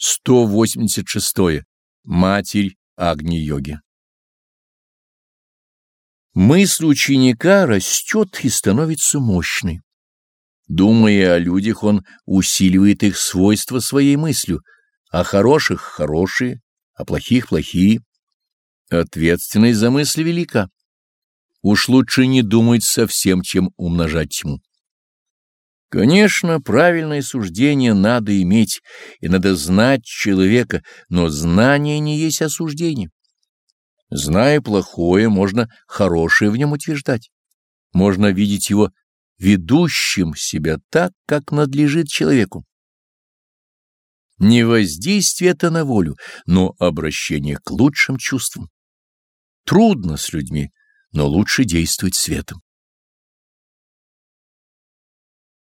186. Матерь Агни-йоги Мысль ученика растет и становится мощной. Думая о людях, он усиливает их свойства своей мыслью, о хороших — хорошие, о плохих — плохие. Ответственность за мысли велика. Уж лучше не думать совсем, чем умножать тьму. Конечно, правильное суждение надо иметь, и надо знать человека, но знание не есть осуждение. Зная плохое, можно хорошее в нем утверждать. Можно видеть его ведущим себя так, как надлежит человеку. Не воздействие это на волю, но обращение к лучшим чувствам. Трудно с людьми, но лучше действовать светом.